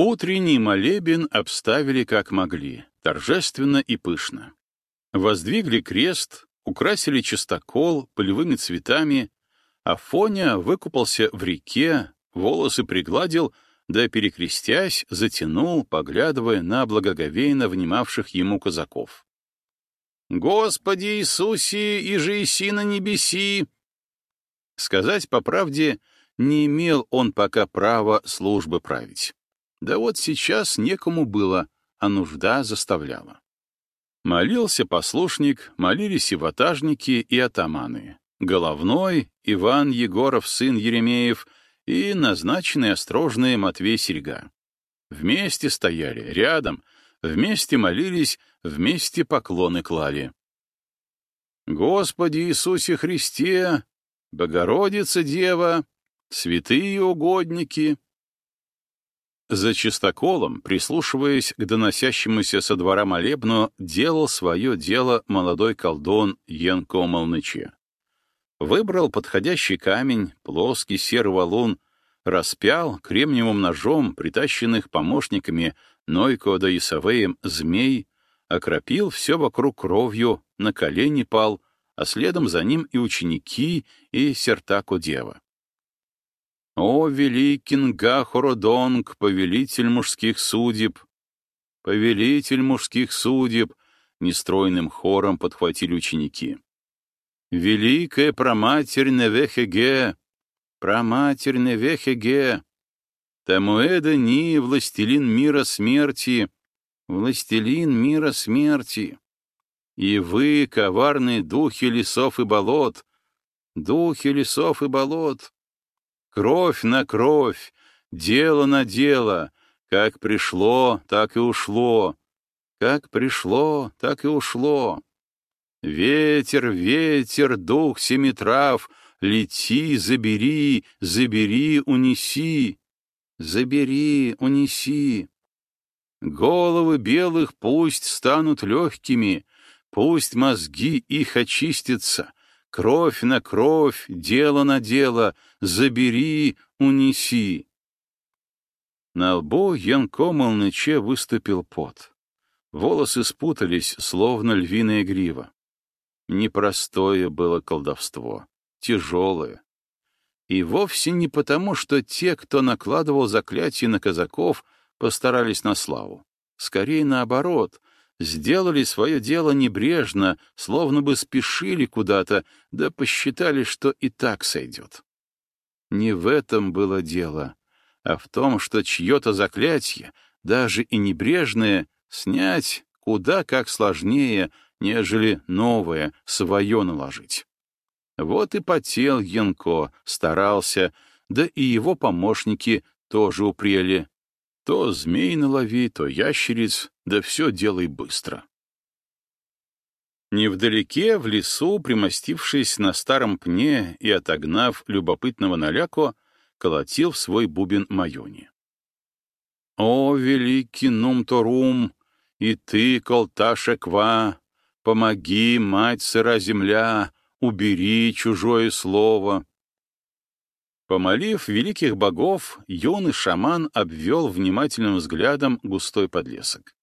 Утренний молебен обставили как могли, торжественно и пышно. Воздвигли крест, украсили чистокол полевыми цветами, Афоня выкупался в реке, волосы пригладил, да, перекрестясь, затянул, поглядывая на благоговейно внимавших ему казаков. «Господи Иисусе, и же иси на небеси!» Сказать по правде, не имел он пока права службы править. Да вот сейчас некому было, а нужда заставляла. Молился послушник, молились и ватажники, и атаманы. Головной, Иван Егоров, сын Еремеев, и назначенный острожный Матвей Серьга. Вместе стояли, рядом, вместе молились, вместе поклоны клали. «Господи Иисусе Христе! Богородица Дева! Святые угодники!» За чистоколом, прислушиваясь к доносящемуся со двора молебну, делал свое дело молодой колдун Янко Молныче. Выбрал подходящий камень, плоский серый валун, распял кремниевым ножом, притащенных помощниками Нойко да Исавеем змей, окропил все вокруг кровью, на колени пал, а следом за ним и ученики, и Сертако дева. О, великий Нгахородонг, повелитель мужских судеб! Повелитель мужских судеб! Нестройным хором подхватили ученики. Великая проматерь Невехеге, проматерь Невехеге, Тамуэда Ни, властелин мира смерти, властелин мира смерти. И вы, коварные духи лесов и болот, духи лесов и болот, кровь на кровь, дело на дело, как пришло, так и ушло, как пришло, так и ушло. Ветер, ветер, дух семи трав, лети, забери, забери, унеси, забери, унеси. Головы белых пусть станут легкими, пусть мозги их очистятся, кровь на кровь, дело на дело, забери, унеси. На лбу Янко Молныче выступил пот. Волосы спутались, словно львиная грива. Непростое было колдовство, тяжелое. И вовсе не потому, что те, кто накладывал заклятие на казаков, постарались на славу. Скорее наоборот, сделали свое дело небрежно, словно бы спешили куда-то, да посчитали, что и так сойдет. Не в этом было дело, а в том, что чье-то заклятие, даже и небрежное, снять куда как сложнее, нежели новое, свое наложить. Вот и потел Янко, старался, да и его помощники тоже упрели. То змей налови, то ящериц, да все делай быстро. Невдалеке, в лесу, примостившись на старом пне и отогнав любопытного наляко, колотил в свой бубен Майони. «О, великий Нумторум, и ты, Колташеква, Помоги, мать сыра земля, убери чужое слово. Помолив великих богов, юный шаман обвел внимательным взглядом густой подлесок.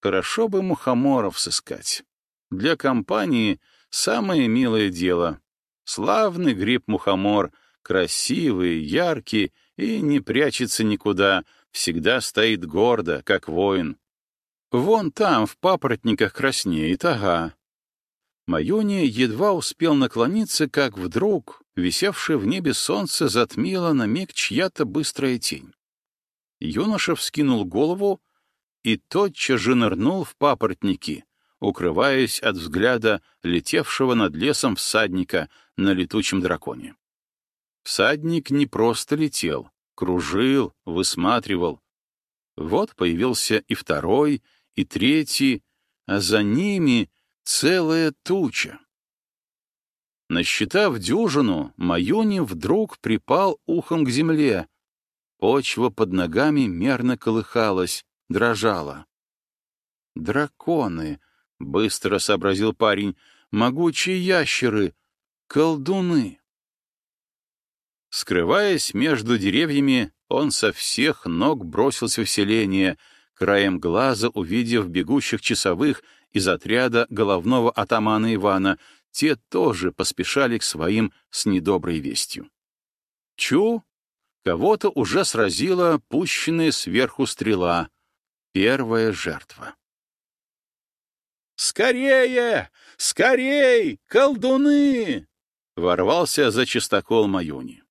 Хорошо бы мухоморов сыскать. Для компании самое милое дело. Славный гриб-мухомор, красивый, яркий и не прячется никуда, всегда стоит гордо, как воин. Вон там, в папоротниках, краснеет, ага. Майони едва успел наклониться, как вдруг, висевшее в небе солнце, затмило на миг чья-то быстрая тень. Юноша вскинул голову и тотчас же нырнул в папоротники, укрываясь от взгляда летевшего над лесом всадника на летучем драконе. Всадник не просто летел, кружил, высматривал. Вот появился и второй, и третий, а за ними целая туча. Насчитав дюжину, Маюни вдруг припал ухом к земле. Почва под ногами мерно колыхалась, дрожала. «Драконы!» — быстро сообразил парень. «Могучие ящеры! Колдуны!» Скрываясь между деревьями, Он со всех ног бросился в селение, краем глаза увидев бегущих часовых из отряда головного атамана Ивана, те тоже поспешали к своим с недоброй вестью. Чу, кого-то уже сразила пущенная сверху стрела. Первая жертва. «Скорее! Скорей! Колдуны!» Ворвался за чистокол Маюни.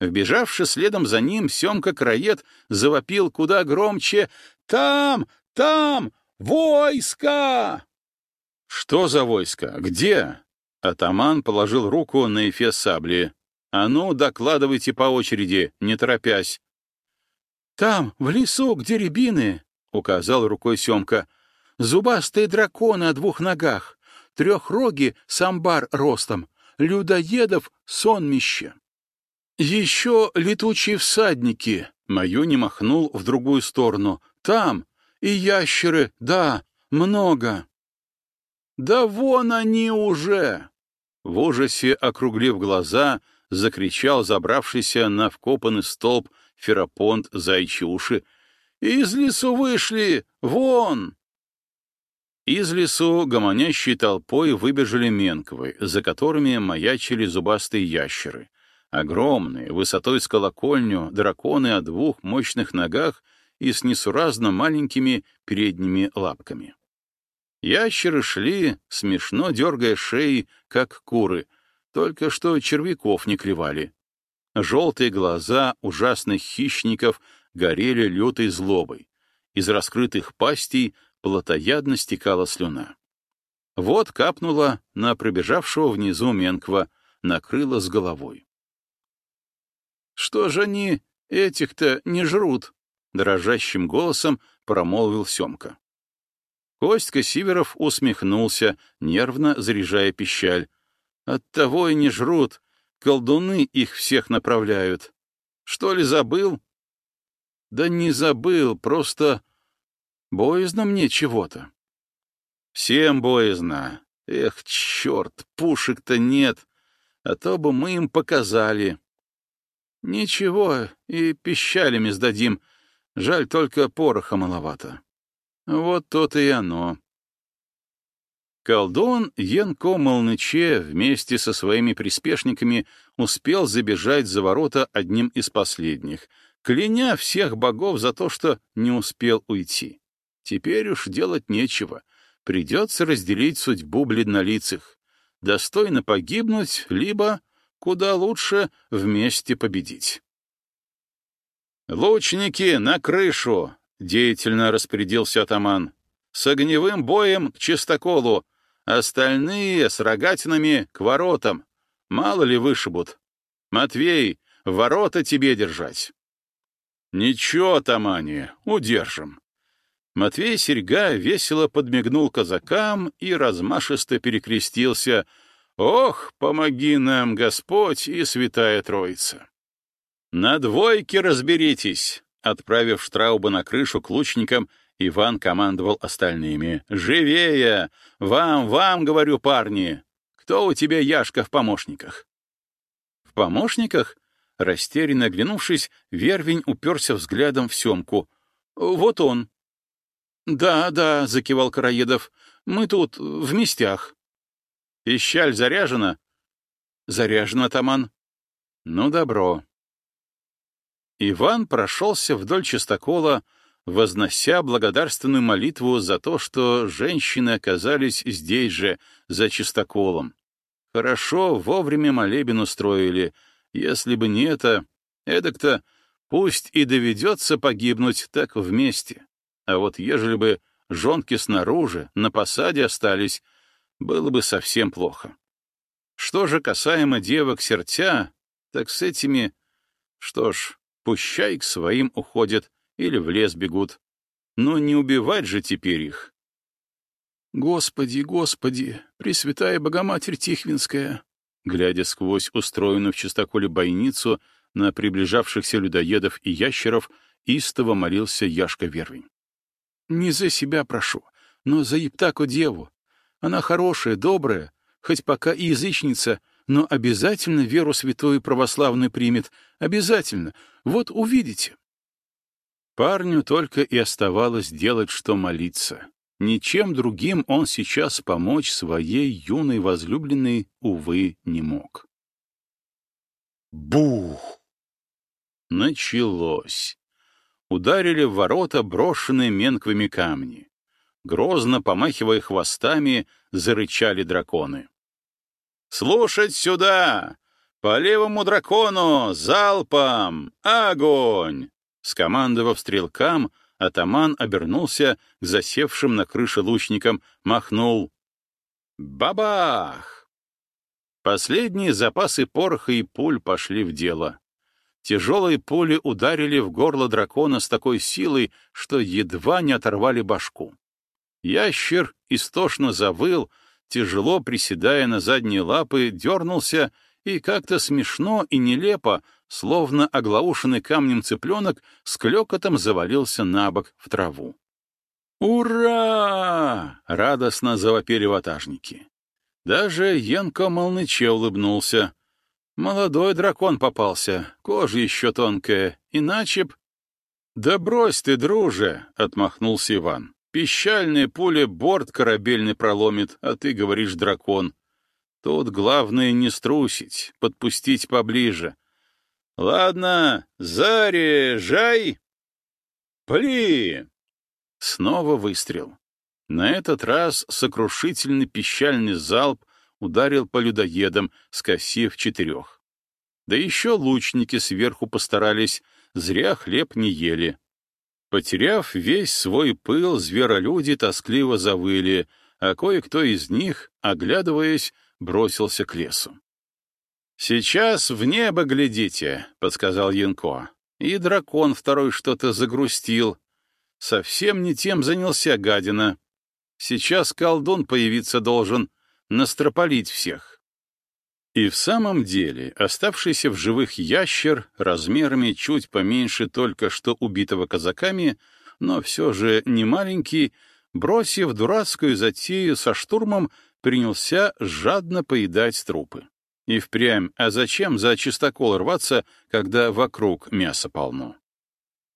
Вбежавши следом за ним, Семка-краед завопил куда громче «Там! Там! Войска!» «Что за войска? Где?» Атаман положил руку на эфес сабли. «А ну, докладывайте по очереди, не торопясь». «Там, в лесу, где рябины», — указал рукой Семка. «Зубастые драконы о двух ногах, трехроги с амбар ростом, людоедов сонмище». «Еще летучие всадники», — Мою не махнул в другую сторону. «Там, и ящеры, да, много». «Да вон они уже!» В ужасе, округлив глаза, закричал забравшийся на вкопанный столб Ферапонт зайчи уши. «Из лесу вышли! Вон!» Из лесу гомонящей толпой выбежали менковы, за которыми маячили зубастые ящеры. Огромные, высотой с колокольню, драконы о двух мощных ногах и с несуразно маленькими передними лапками. Ящеры шли, смешно дергая шеи, как куры, только что червяков не клевали. Желтые глаза ужасных хищников горели лютой злобой. Из раскрытых пастей плотоядно стекала слюна. Вот капнула на пробежавшего внизу Менква, накрыла с головой. «Что же они этих-то не жрут?» — дрожащим голосом промолвил Семка. Костька Сиверов усмехнулся, нервно заряжая пищаль. Оттого и не жрут, колдуны их всех направляют. Что ли забыл? Да не забыл, просто боязно мне чего-то. Всем боязно. Эх, черт, пушек-то нет, а то бы мы им показали. Ничего, и пищалями сдадим, жаль только пороха маловато. Вот то-то и оно. Колдун Янко Молныче вместе со своими приспешниками успел забежать за ворота одним из последних, кляня всех богов за то, что не успел уйти. Теперь уж делать нечего. Придется разделить судьбу бледнолицых. Достойно погибнуть, либо, куда лучше, вместе победить. «Лучники, на крышу! — деятельно распорядился атаман. «С огневым боем к чистоколу, остальные с рогатинами к воротам. Мало ли вышибут. Матвей, ворота тебе держать». «Ничего, атамане, удержим». Матвей Серьга весело подмигнул казакам и размашисто перекрестился. «Ох, помоги нам, Господь и Святая Троица!» «На двойке разберитесь!» Отправив Штрауба на крышу к лучникам, Иван командовал остальными. «Живее! Вам, вам, говорю, парни! Кто у тебя Яшка в помощниках?» «В помощниках?» Растерянно оглянувшись, Вервень уперся взглядом в Семку. «Вот он». «Да, да», — закивал Караедов, — «мы тут, в местях». «Пищаль заряжена?» «Заряжена, Таман». «Ну, добро. Иван прошелся вдоль чистокола, вознося благодарственную молитву за то, что женщины оказались здесь же, за чистоколом. Хорошо, вовремя молебен устроили. Если бы не это, эдак-то пусть и доведется погибнуть так вместе. А вот ежели бы жонки снаружи, на посаде остались, было бы совсем плохо. Что же касаемо девок сердца, так с этими... Что ж, Пущай к своим уходят или в лес бегут. Но не убивать же теперь их. Господи, Господи, Пресвятая Богоматерь Тихвинская, глядя сквозь устроенную в чистоколе бойницу на приближавшихся людоедов и ящеров, истово молился Яшка Вервень. «Не за себя прошу, но за Ептаку деву. Она хорошая, добрая, хоть пока и язычница, но обязательно веру святую православную примет. Обязательно. Вот увидите. Парню только и оставалось делать, что молиться. Ничем другим он сейчас помочь своей юной возлюбленной, увы, не мог. Бух! Началось. Ударили в ворота брошенные менквами камни. Грозно помахивая хвостами, зарычали драконы. «Слушать сюда! По левому дракону! Залпом! Огонь!» Скомандовав стрелкам, атаман обернулся к засевшим на крыше лучникам, махнул. «Бабах!» Последние запасы пороха и пуль пошли в дело. Тяжелые пули ударили в горло дракона с такой силой, что едва не оторвали башку. Ящер истошно завыл, тяжело приседая на задние лапы, дернулся и как-то смешно и нелепо, словно оглаушенный камнем цыпленок, с клёкотом завалился на бок в траву. «Ура!» — радостно завопили ватажники. Даже Янко Молныче улыбнулся. Молодой дракон попался, кожа еще тонкая, иначе б... «Да брось ты, друже!» — отмахнулся Иван. «Пищальная пуля борт корабельный проломит, а ты говоришь дракон. Тут главное не струсить, подпустить поближе. Ладно, заряжай! Пли!» Снова выстрел. На этот раз сокрушительный пищальный залп ударил по людоедам, скосив четырех. Да еще лучники сверху постарались, зря хлеб не ели. Потеряв весь свой пыл, зверолюди тоскливо завыли, а кое-кто из них, оглядываясь, бросился к лесу. «Сейчас в небо глядите», — подсказал Янко. И дракон второй что-то загрустил. Совсем не тем занялся гадина. Сейчас колдун появиться должен, настропалить всех. И в самом деле оставшийся в живых ящер размерами чуть поменьше только что убитого казаками, но все же не маленький, бросив дурацкую затею со штурмом, принялся жадно поедать трупы. И впрямь, а зачем за чистокол рваться, когда вокруг мяса полно?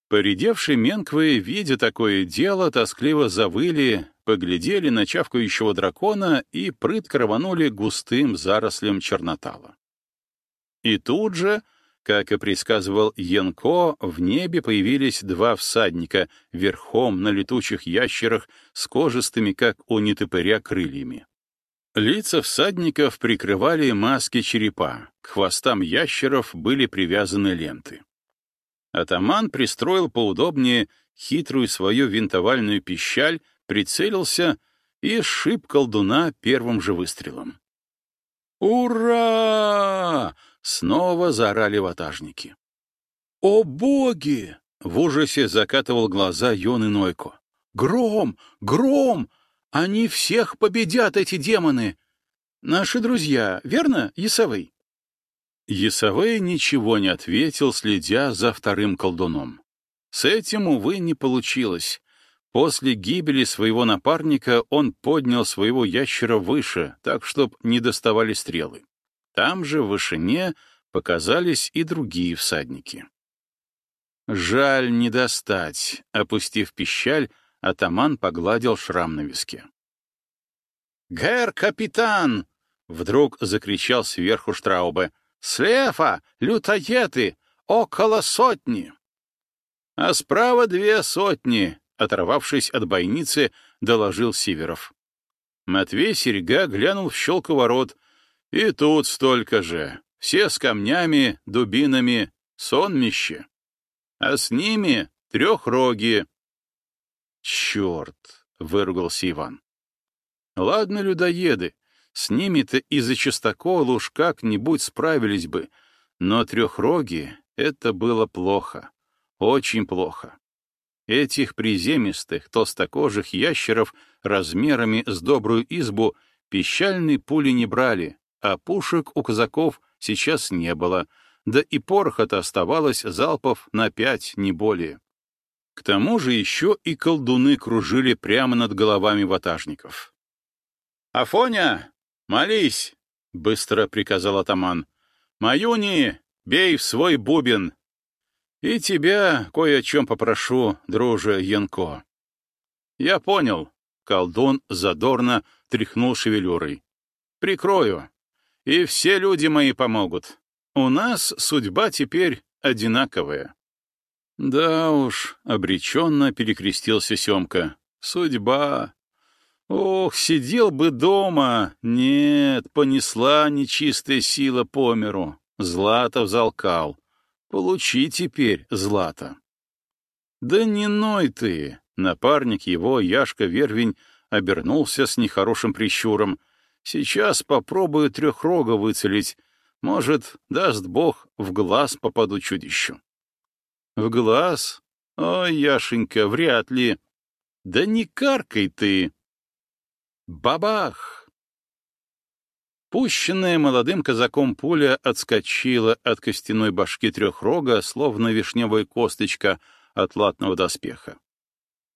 Поредевшие менквы, видя такое дело, тоскливо завыли, поглядели на чавкающего дракона и прытко рванули густым зарослем чернотала. И тут же, как и предсказывал Янко, в небе появились два всадника верхом на летучих ящерах с кожистыми, как у нетопыря, крыльями. Лица всадников прикрывали маски черепа, к хвостам ящеров были привязаны ленты. Атаман пристроил поудобнее хитрую свою винтовальную пищаль, прицелился и сшиб колдуна первым же выстрелом. «Ура!» — снова заорали ватажники. «О боги!» — в ужасе закатывал глаза Йон Нойко. «Гром! Гром! Они всех победят, эти демоны! Наши друзья, верно, Ясовый?» Ясовей ничего не ответил, следя за вторым колдуном. С этим, увы, не получилось. После гибели своего напарника он поднял своего ящера выше, так, чтоб не доставали стрелы. Там же, в вышине, показались и другие всадники. «Жаль не достать», — опустив пищаль, атаман погладил шрам на виске. «Гэр, капитан!» — вдруг закричал сверху Штраубе. «Слева! Лютоеды! Около сотни!» «А справа две сотни!» — оторвавшись от бойницы, доложил Сиверов. Матвей Серега глянул в щелку ворот. «И тут столько же. Все с камнями, дубинами, сонмище. А с ними трехроги. «Черт!» — выругался Иван. «Ладно, людоеды, с ними-то из-за частокола уж как-нибудь справились бы, но трехроги — это было плохо, очень плохо. Этих приземистых, толстокожих ящеров размерами с добрую избу пищальные пули не брали, а пушек у казаков сейчас не было, да и пороха-то оставалось залпов на пять, не более. К тому же еще и колдуны кружили прямо над головами ватажников. «Афоня, молись!» — быстро приказал атаман. «Маюни, бей в свой бубен. И тебя кое о чем попрошу, друже Янко». «Я понял», — колдун задорно тряхнул шевелюрой. «Прикрою, и все люди мои помогут. У нас судьба теперь одинаковая». «Да уж», — обреченно перекрестился Семка. «Судьба. Ох, сидел бы дома. Нет, понесла нечистая сила по миру. Злато взалкал. Получи теперь злато». «Да не ной ты!» Напарник его, Яшка Вервень, обернулся с нехорошим прищуром. «Сейчас попробую трехрога выцелить. Может, даст бог, в глаз попаду чудищу». «В глаз? Ой, Яшенька, вряд ли. Да не каркай ты!» Бабах! Пущенная молодым казаком пуля отскочила от костяной башки трехрога, словно вишневая косточка от латного доспеха.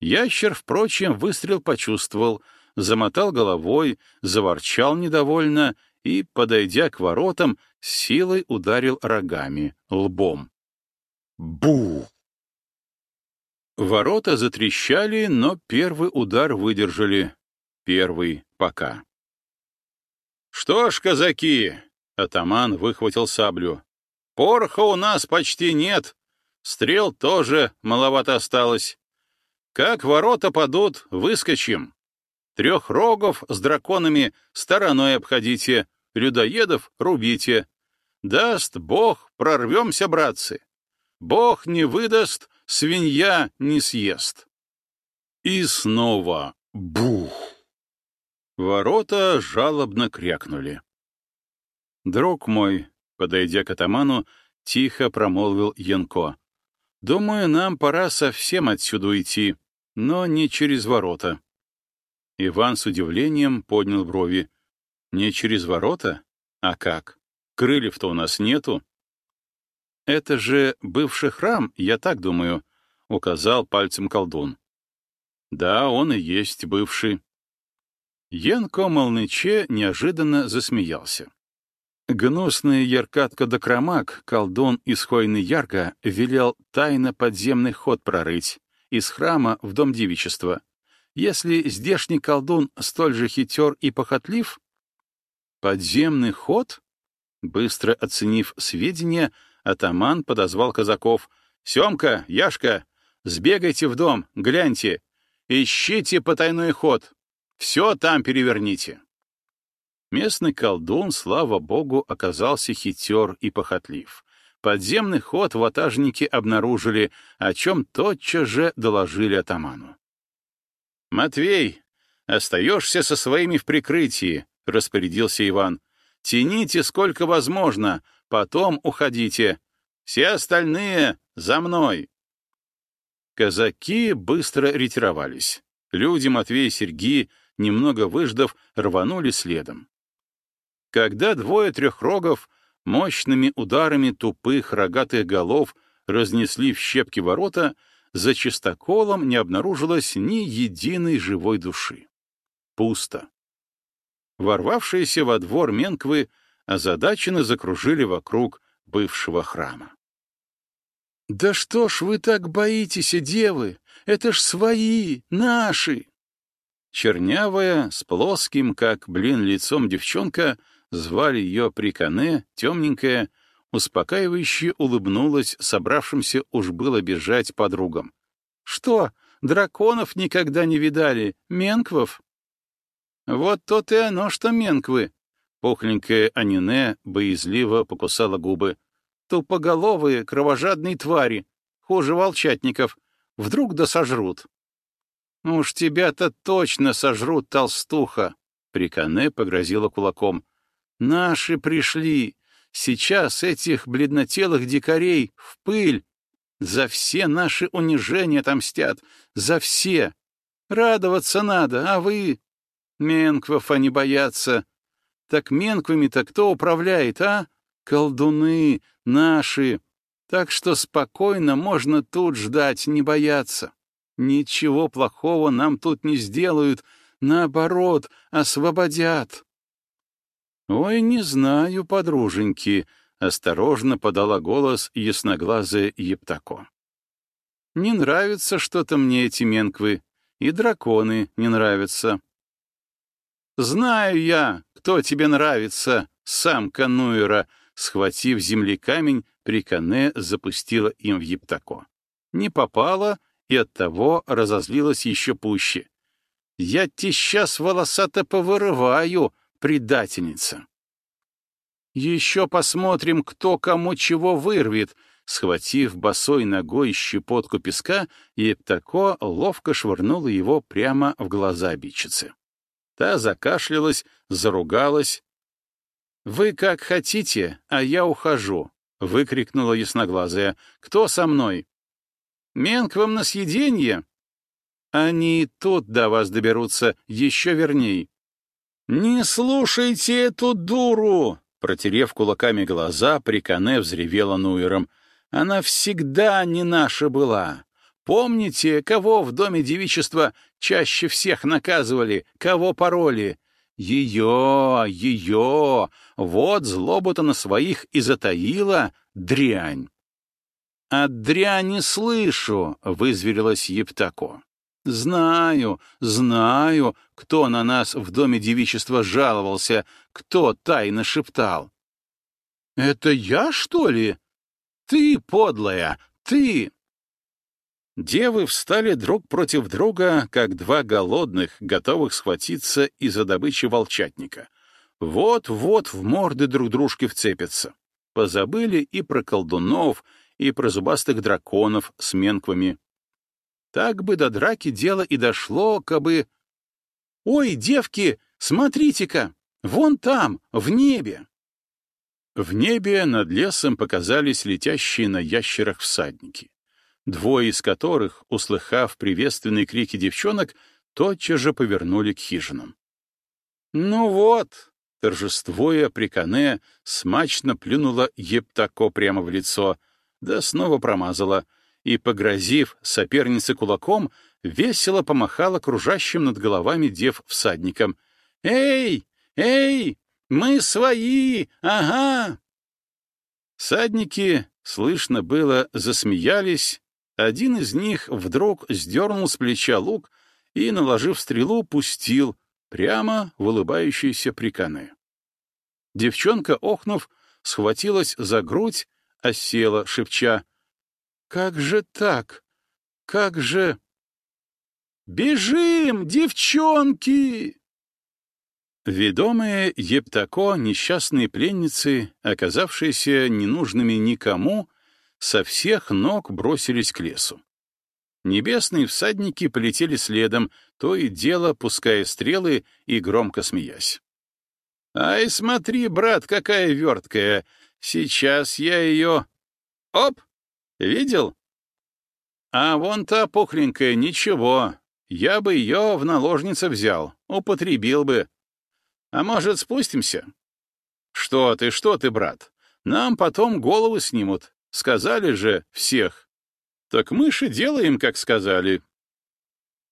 Ящер, впрочем, выстрел почувствовал, замотал головой, заворчал недовольно и, подойдя к воротам, силой ударил рогами, лбом. Бу! Ворота затрещали, но первый удар выдержали. Первый пока. «Что ж, казаки!» — атаман выхватил саблю. «Пороха у нас почти нет. Стрел тоже маловато осталось. Как ворота падут, выскочим. Трех рогов с драконами стороной обходите, людоедов рубите. Даст Бог, прорвемся, братцы. Бог не выдаст, свинья не съест. И снова бух! Ворота жалобно крякнули. «Друг мой», — подойдя к атаману, тихо промолвил Янко, — «думаю, нам пора совсем отсюда уйти но не через ворота. Иван с удивлением поднял брови. «Не через ворота? А как? Крыльев-то у нас нету». «Это же бывший храм, я так думаю», — указал пальцем колдун. «Да, он и есть бывший». Янко Молныче неожиданно засмеялся. Гнусный Яркатка Докромак, колдун из Ярга, велел тайно подземный ход прорыть, из храма в дом девичества, если здешний колдун столь же хитер и похотлив? Подземный ход? Быстро оценив сведения, атаман подозвал казаков. «Семка, Яшка, сбегайте в дом, гляньте, ищите потайной ход, все там переверните». Местный колдун, слава богу, оказался хитер и похотлив. Подземный ход ватажники обнаружили, о чем тотчас же доложили атаману. «Матвей, остаешься со своими в прикрытии», — распорядился Иван. «Тяните сколько возможно, потом уходите. Все остальные за мной». Казаки быстро ретировались. Люди Матвея и Серги, немного выждав, рванули следом. Когда двое трехрогов мощными ударами тупых рогатых голов разнесли в щепки ворота, за чистоколом не обнаружилось ни единой живой души. Пусто. Ворвавшиеся во двор Менквы озадаченно закружили вокруг бывшего храма. «Да что ж вы так боитесь, девы? Это ж свои, наши!» Чернявая, с плоским, как блин, лицом девчонка — Звали ее Прикане, темненькая, успокаивающе улыбнулась собравшимся уж было бежать подругам. «Что, драконов никогда не видали? Менквов?» «Вот то и оно, что менквы!» Пухленькая Анине боязливо покусала губы. «Тупоголовые, кровожадные твари, хуже волчатников. Вдруг да сожрут». «Уж тебя-то точно сожрут, толстуха!» Прикане погрозила кулаком. Наши пришли. Сейчас этих бледнотелых дикарей в пыль. За все наши унижения отомстят. За все. Радоваться надо, а вы... Менквов они боятся. Так менквами-то кто управляет, а? Колдуны наши. Так что спокойно можно тут ждать, не бояться. Ничего плохого нам тут не сделают. Наоборот, освободят. «Ой, не знаю, подруженьки», — осторожно подала голос ясноглазая Ептако. «Не нравится что-то мне эти менквы, и драконы не нравятся». «Знаю я, кто тебе нравится, сам Кануэра», схватив земли камень, Прикане запустила им в Ептако. Не попала и оттого разозлилась еще пуще. «Я тебе сейчас волосато повырываю, предательница!» «Еще посмотрим, кто кому чего вырвет», Схватив босой ногой щепотку песка, Ептако ловко швырнула его прямо в глаза обидчицы. Та закашлялась, заругалась. «Вы как хотите, а я ухожу», — выкрикнула ясноглазая. «Кто со мной?» «Менк вам на съеденье?» «Они тут до вас доберутся, еще верней». «Не слушайте эту дуру!» Протерев кулаками глаза, Прикане взревела Нуером. «Она всегда не наша была. Помните, кого в доме девичества чаще всех наказывали, кого пороли? Ее, ее, вот злобу-то на своих и затаила дрянь. «От дряни слышу», — вызверилась Ептако. «Знаю, знаю, кто на нас в доме девичества жаловался, кто тайно шептал». «Это я, что ли? Ты, подлая, ты!» Девы встали друг против друга, как два голодных, готовых схватиться из-за добычи волчатника. Вот-вот в морды друг дружки вцепятся. Позабыли и про колдунов, и про зубастых драконов с менквами. Так бы до драки дело и дошло, кабы... «Ой, девки, смотрите-ка! Вон там, в небе!» В небе над лесом показались летящие на ящерах всадники двое из которых, услыхав приветственные крики девчонок, тотчас же повернули к хижинам. «Ну вот!» — торжествуя прикане, смачно плюнула Ептако прямо в лицо, да снова промазала, и, погрозив сопернице кулаком, весело помахала кружащим над головами дев всадникам. «Эй! Эй! Мы свои! Ага!» Садники, слышно было, засмеялись, один из них вдруг сдернул с плеча лук и, наложив стрелу, пустил прямо в улыбающиеся приканы. Девчонка, охнув, схватилась за грудь, а села, шепча. «Как же так? Как же...» «Бежим, девчонки!» Ведомые Ептако, несчастные пленницы, оказавшиеся ненужными никому, со всех ног бросились к лесу. Небесные всадники полетели следом, то и дело пуская стрелы и громко смеясь. «Ай, смотри, брат, какая верткая! Сейчас я ее... Оп! Видел? А вон та пухленькая, ничего. Я бы ее в наложнице взял, употребил бы. А может, спустимся? Что ты, что ты, брат? Нам потом головы снимут. Сказали же всех. Так мы же делаем, как сказали.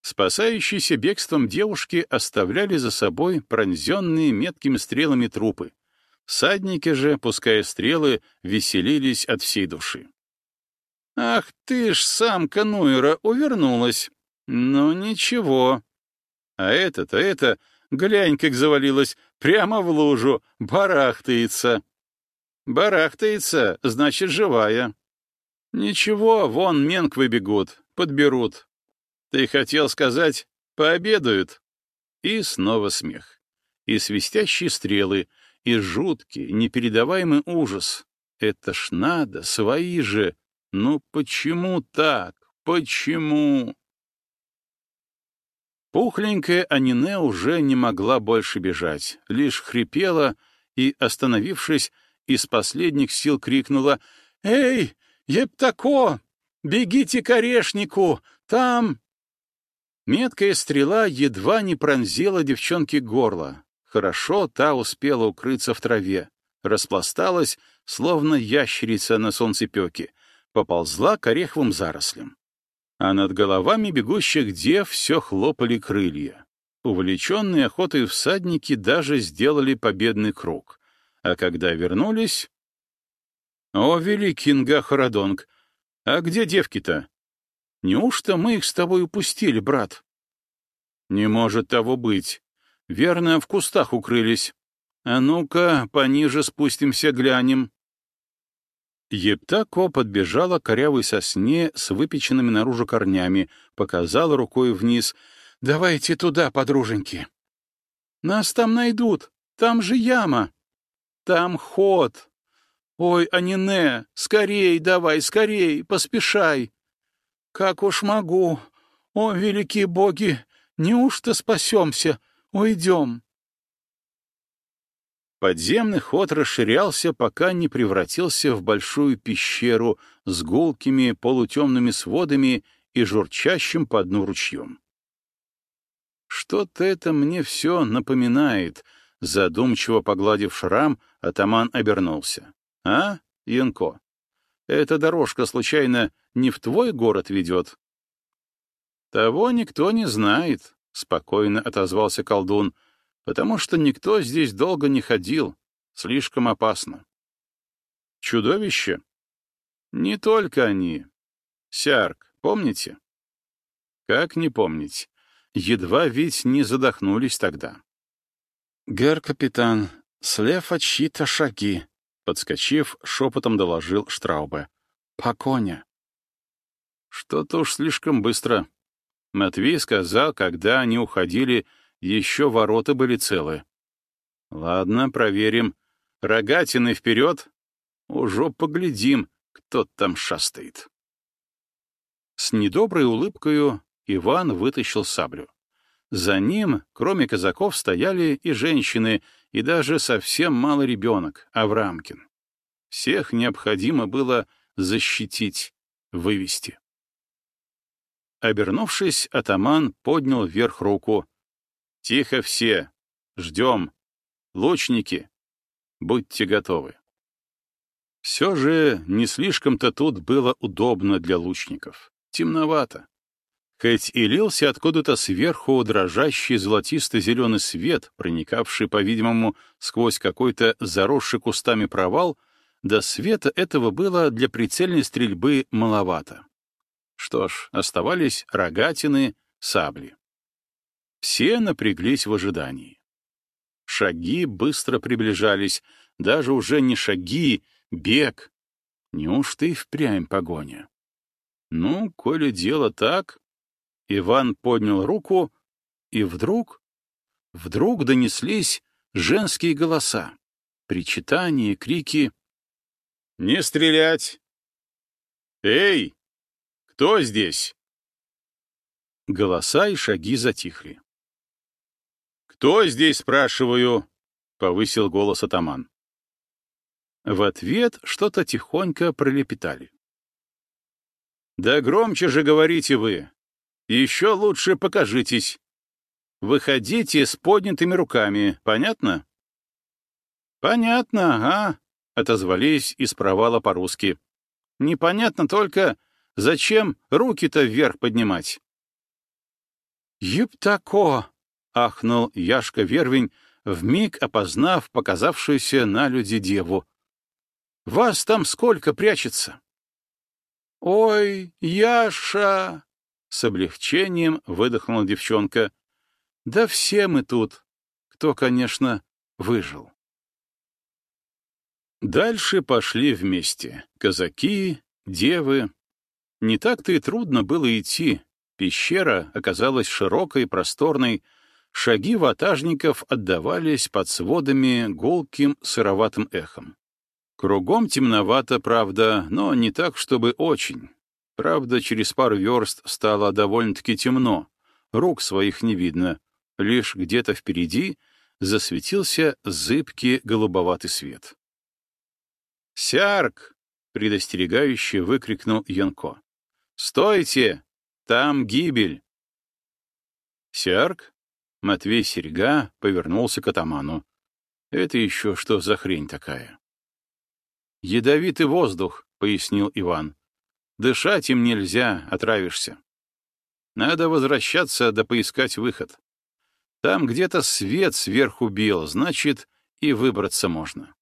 Спасающиеся бегством девушки оставляли за собой пронзенные меткими стрелами трупы. Садники же, пуская стрелы, веселились от всей души. «Ах ты ж, самка Нуэра, увернулась! Ну ничего. А это-то это, глянь, как завалилась, прямо в лужу, барахтается. Барахтается, значит, живая. Ничего, вон менквы бегут, подберут. Ты хотел сказать, пообедают? И снова смех. И свистящие стрелы, и жуткий, непередаваемый ужас. Это ж надо, свои же. Ну почему так? Почему? Пухленькая Анине уже не могла больше бежать, лишь хрипела и, остановившись, из последних сил крикнула «Эй, Ептако, бегите к орешнику! Там...» Меткая стрела едва не пронзила девчонке горло. Хорошо та успела укрыться в траве, распласталась, словно ящерица на солнцепеке, поползла к ореховым зарослям. А над головами бегущих дев все хлопали крылья. Увлеченные охотой всадники даже сделали победный круг. А когда вернулись... «О, великий Нгахарадонг, а где девки-то? Неужто мы их с тобой упустили, брат?» «Не может того быть. Верно, в кустах укрылись. А ну-ка, пониже спустимся, глянем». Ептако подбежала к корявой сосне с выпеченными наружу корнями, показала рукой вниз. «Давайте туда, подруженьки». «Нас там найдут. Там же яма. Там ход. Ой, Анине, скорей давай, скорей, поспешай. Как уж могу. О, великие боги, неужто спасемся? Уйдем». Подземный ход расширялся, пока не превратился в большую пещеру с гулкими полутемными сводами и журчащим по дну ручьем. «Что-то это мне все напоминает», — задумчиво погладив шрам, атаман обернулся. «А, Янко, эта дорожка, случайно, не в твой город ведет?» «Того никто не знает», — спокойно отозвался колдун, — потому что никто здесь долго не ходил, слишком опасно. Чудовище? Не только они. Сярк, помните? Как не помнить? Едва ведь не задохнулись тогда. «Гер-капитан, слева чьи-то шаги», — подскочив, шепотом доложил Штраубе. «По коня». Что-то уж слишком быстро. Матвей сказал, когда они уходили, — еще ворота были целы. Ладно, проверим. Рогатины вперед. Уже поглядим, кто там шастает. С недоброй улыбкою Иван вытащил саблю. За ним, кроме казаков, стояли и женщины, и даже совсем малый ребенок, Аврамкин. Всех необходимо было защитить, вывести. Обернувшись, атаман поднял вверх руку, Тихо все. Ждем. Лучники, будьте готовы. Все же не слишком-то тут было удобно для лучников. Темновато. Хоть и лился откуда-то сверху дрожащий золотисто-зеленый свет, проникавший, по-видимому, сквозь какой-то заросший кустами провал, до света этого было для прицельной стрельбы маловато. Что ж, оставались рогатины, сабли. Все напряглись в ожидании. Шаги быстро приближались, даже уже не шаги, бег. Неужто и впрямь погоня? Ну, коли дело так... Иван поднял руку, и вдруг... Вдруг донеслись женские голоса, причитания, крики. «Не стрелять! Эй! Кто здесь?» Голоса и шаги затихли. «Кто здесь, спрашиваю?» — повысил голос атаман. В ответ что-то тихонько пролепетали. «Да громче же говорите вы! Еще лучше покажитесь! Выходите с поднятыми руками, понятно?» «Понятно, а?» — отозвались из провала по-русски. «Непонятно только, зачем руки-то вверх поднимать?» «Юптако!» — ахнул Яшка Вервень, вмиг опознав показавшуюся на люди деву. «Вас там сколько прячется?» «Ой, Яша!» — с облегчением выдохнула девчонка. «Да все мы тут, кто, конечно, выжил». Дальше пошли вместе. Казаки, девы. Не так-то и трудно было идти. Пещера оказалась широкой, просторной, Шаги ватажников отдавались под сводами гулким сыроватым эхом. Кругом темновато, правда, но не так, чтобы очень. Правда, через пару верст стало довольно-таки темно, рук своих не видно, лишь где-то впереди засветился зыбкий голубоватый свет. «Сярк!» — предостерегающе выкрикнул Янко. «Стойте! Там гибель!» Сярк Матвей Серега повернулся к атаману. «Это еще что за хрень такая?» «Ядовитый воздух», — пояснил Иван. «Дышать им нельзя, отравишься. Надо возвращаться да поискать выход. Там где-то свет сверху бил, значит, и выбраться можно.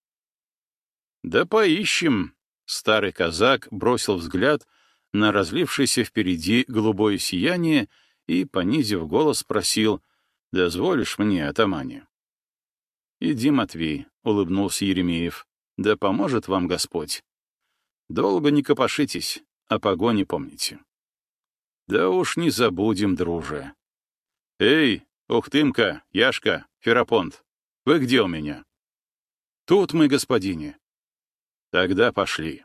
Да поищем. Старый казак бросил взгляд на разлившееся впереди голубое сияние и, понизив голос, спросил, «Дозволишь мне, атамане?» «Иди, Матвей», — улыбнулся Еремеев, — «да поможет вам Господь. Долго не копошитесь, о погоне помните». «Да уж не забудем, друже». «Эй, Ухтымка, Яшка, Ферапонт, вы где у меня?» «Тут мы, господине». «Тогда пошли».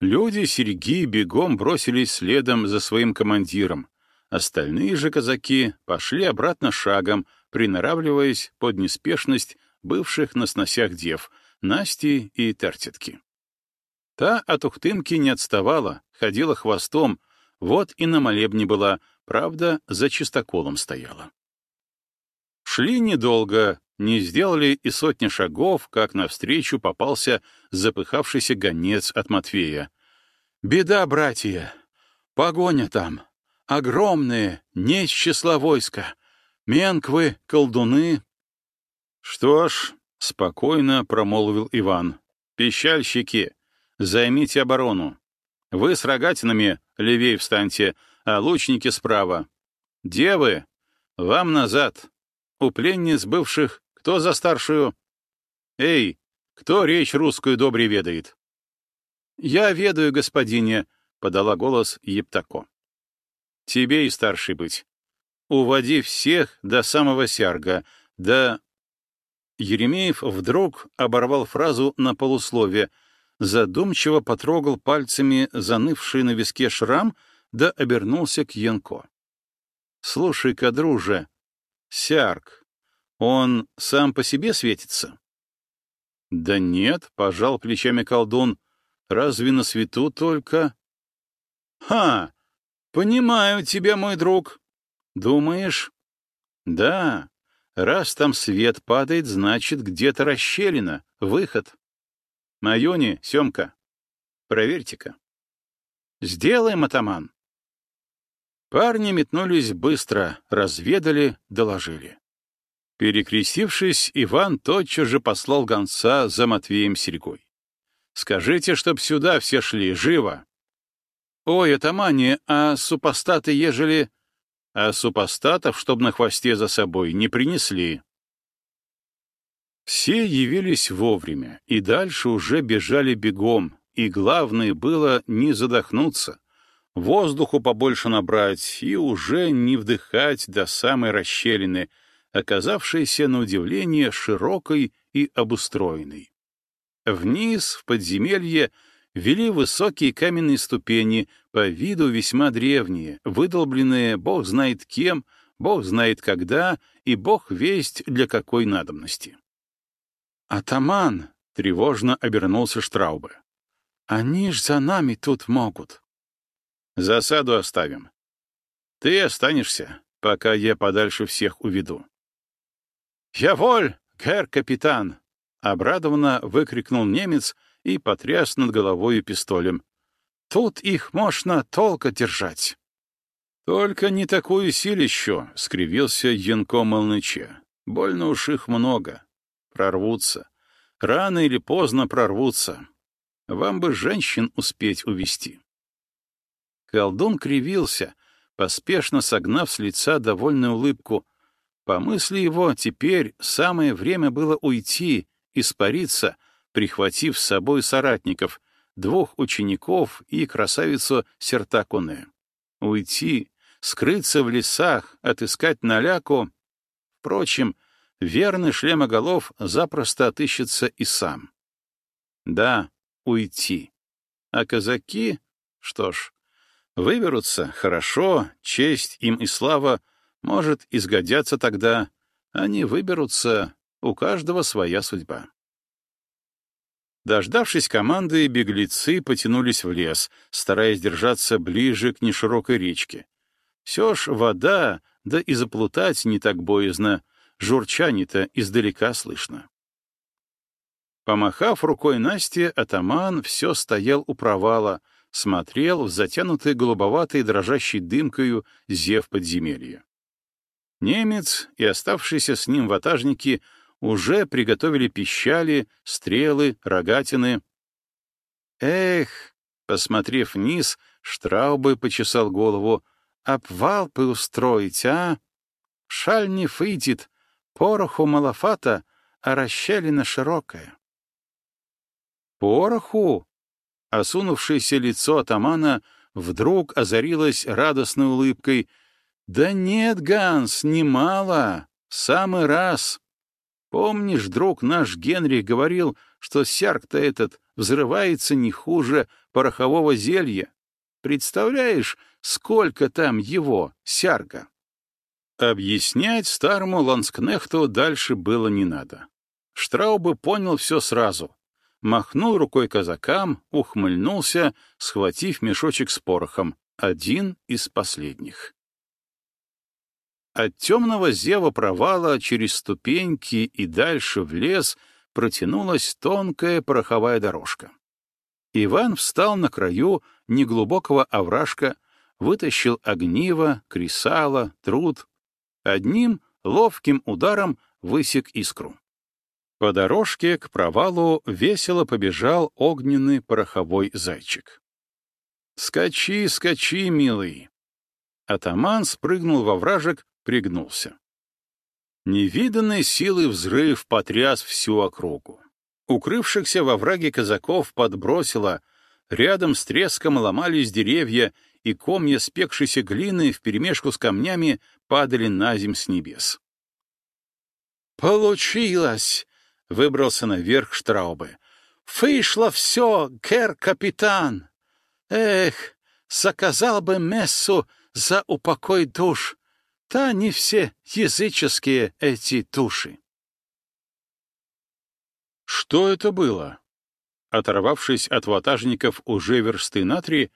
Люди серьги бегом бросились следом за своим командиром. Остальные же казаки пошли обратно шагом, приноравливаясь под неспешность бывших на сносях дев, Насти и Тертитки. Та от Ухтымки не отставала, ходила хвостом, вот и на молебне была, правда, за чистоколом стояла. Шли недолго, не сделали и сотни шагов, как навстречу попался запыхавшийся гонец от Матвея. «Беда, братья! Погоня там! Огромные, не числа войска! Менквы, колдуны!» «Что ж», — спокойно промолвил Иван, — «пищальщики, займите оборону. Вы с рогатинами левее встаньте, а лучники справа. Девы, вам назад. У пленниц бывших кто за старшую? Эй, кто речь русскую добре ведает? Я ведаю, господине, — подала голос Ептако. Тебе и старший быть. Уводи всех до самого сярга, до... Еремеев вдруг оборвал фразу на полусловие, задумчиво потрогал пальцами занывший на виске шрам, да обернулся к Янко. — Слушай-ка, друже, сярг, он сам по себе светится? — Да нет, — пожал плечами колдун, — разве на свету только... — Ха! Понимаю тебя, мой друг. Думаешь? — Да, раз там свет падает, значит, где-то расщелина, выход. Майони, Семка, проверьте-ка. — Сделаем, атаман. Парни метнулись быстро, разведали, доложили. Перекрестившись, Иван тотчас же послал гонца за Матвеем Серегой. «Скажите, чтоб сюда все шли, живо!» «Ой, атамане, а супостаты ежели...» «А супостатов, чтоб на хвосте за собой, не принесли». Все явились вовремя, и дальше уже бежали бегом, и главное было не задохнуться, воздуху побольше набрать и уже не вдыхать до самой расщелины — оказавшейся на удивление широкой и обустроенной. Вниз, в подземелье, вели высокие каменные ступени, по виду весьма древние, выдолбленные бог знает кем, бог знает когда и бог весть для какой надобности. «Атаман!» — тревожно обернулся Штраубе. «Они ж за нами тут могут». «Засаду оставим. Ты останешься, пока я подальше всех уведу. «Я воль, кэр-капитан!» — обрадованно выкрикнул немец и потряс над головой пистолем. «Тут их можно толко держать!» «Только не такую силищу!» — скривился Янко Молныче. «Больно уж их много. Прорвутся. Рано или поздно прорвутся. Вам бы женщин успеть увести. Колдун кривился, поспешно согнав с лица довольную улыбку — по мысли его, теперь самое время было уйти, испариться, прихватив с собой соратников, двух учеников и красавицу Сертакуне. Уйти, скрыться в лесах, отыскать наляку. Впрочем, верный шлемоголов запросто отыщется и сам. Да, уйти. А казаки, что ж, выберутся, хорошо, честь им и слава — может, изгодятся тогда, они выберутся, у каждого своя судьба. Дождавшись команды, беглецы потянулись в лес, стараясь держаться ближе к неширокой речке. Все ж вода, да и заплутать не так боязно, журчание-то издалека слышно. Помахав рукой Насте, атаман все стоял у провала, смотрел в затянутый голубоватой дрожащей дымкою зев подземелья. Немец и оставшиеся с ним ватажники уже приготовили пищали, стрелы, рогатины. Эх, посмотрев вниз, Штраубы почесал голову. Обвал бы устроить, а? Шаль не фытит, пороху малофата, а расщелина широкая. Пороху? Осунувшееся лицо атамана вдруг озарилось радостной улыбкой. «Да нет, Ганс, немало. Самый раз. Помнишь, друг наш Генрих говорил, что сярк-то этот взрывается не хуже порохового зелья? Представляешь, сколько там его, сярка?» Объяснять старому ланскнехту дальше было не надо. Штраубе понял все сразу. Махнул рукой казакам, ухмыльнулся, схватив мешочек с порохом, один из последних. От темного зева провала через ступеньки и дальше в лес протянулась тонкая пороховая дорожка. Иван встал на краю неглубокого овражка, вытащил огниво, кресало, труд, Одним ловким ударом высек искру. По дорожке к провалу весело побежал огненный пороховой зайчик. «Скачи, скачи, милый!» Атаман спрыгнул во вражек, пригнулся. Невиданной силы взрыв потряс всю округу. Укрывшихся во враге казаков подбросило, рядом с треском ломались деревья, и комья спекшейся глины вперемешку с камнями падали на земь с небес. «Получилось!» — выбрался наверх Штраубе. «Вышло все, кэр-капитан! Эх, заказал бы мессу за упокой душ! Та не все языческие эти души!» Что это было? Оторвавшись от ватажников уже версты на три,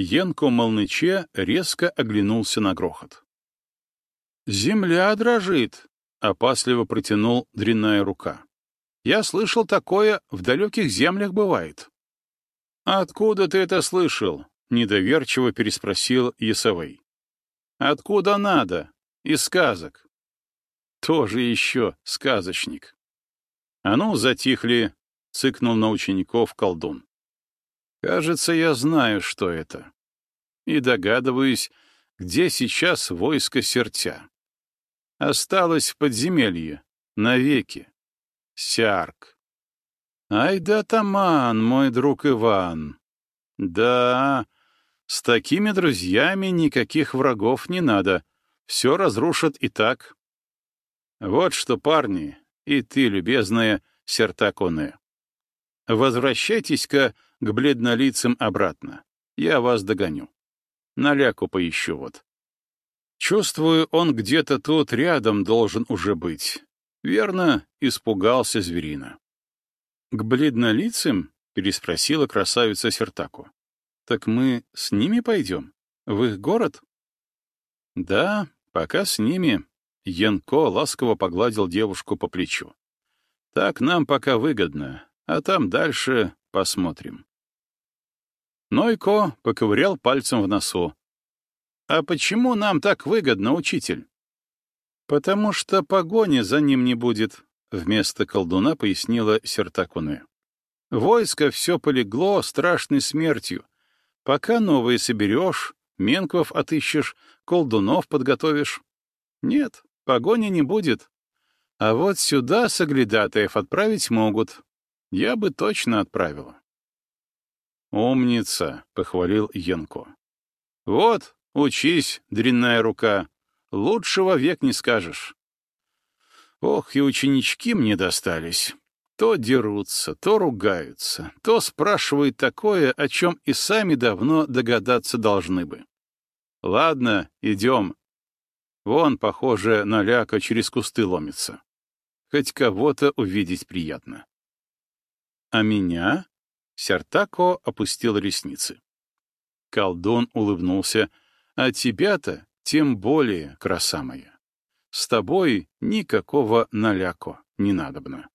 Янко Молныче резко оглянулся на грохот. «Земля дрожит», — опасливо протянул дрянная рука. «Я слышал такое, в далеких землях бывает». «Откуда ты это слышал?» — недоверчиво переспросил Ясовей. «Откуда надо? Из сказок». «Тоже еще сказочник». «А ну, затихли», — цыкнул на учеников колдун. Кажется, я знаю, что это. И догадываюсь, где сейчас войско сердца. Осталось в подземелье, навеки. Сярк. Ай да таман, мой друг Иван. Да, с такими друзьями никаких врагов не надо. Все разрушат и так. Вот что, парни, и ты, любезная Сертаконе. Возвращайтесь-ка к бледнолицам обратно. Я вас догоню. Наляку поищу вот. Чувствую, он где-то тут рядом должен уже быть. Верно, испугался зверина. К бледнолицам? переспросила красавица Сертаку. Так мы с ними пойдем? В их город? Да, пока с ними. Янко ласково погладил девушку по плечу. Так нам пока выгодно, а там дальше посмотрим. Нойко поковырял пальцем в носу. «А почему нам так выгодно, учитель?» «Потому что погони за ним не будет», — вместо колдуна пояснила Сертакуне. «Войско все полегло страшной смертью. Пока новые соберешь, менков отыщешь, колдунов подготовишь. Нет, погони не будет. А вот сюда соглядатаев отправить могут. Я бы точно отправила. «Умница!» — похвалил Янко. «Вот, учись, дрянная рука. Лучшего век не скажешь». Ох, и ученички мне достались. То дерутся, то ругаются, то спрашивают такое, о чем и сами давно догадаться должны бы. Ладно, идем. Вон, похоже, наляка через кусты ломится. Хоть кого-то увидеть приятно. А меня? Сертако опустил ресницы. Колдун улыбнулся. «А тебя-то тем более, краса моя. С тобой никакого наляко не надобно».